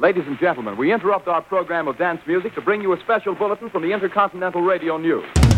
Ladies and gentlemen, we interrupt our program of dance music to bring you a special bulletin from the Intercontinental Radio News.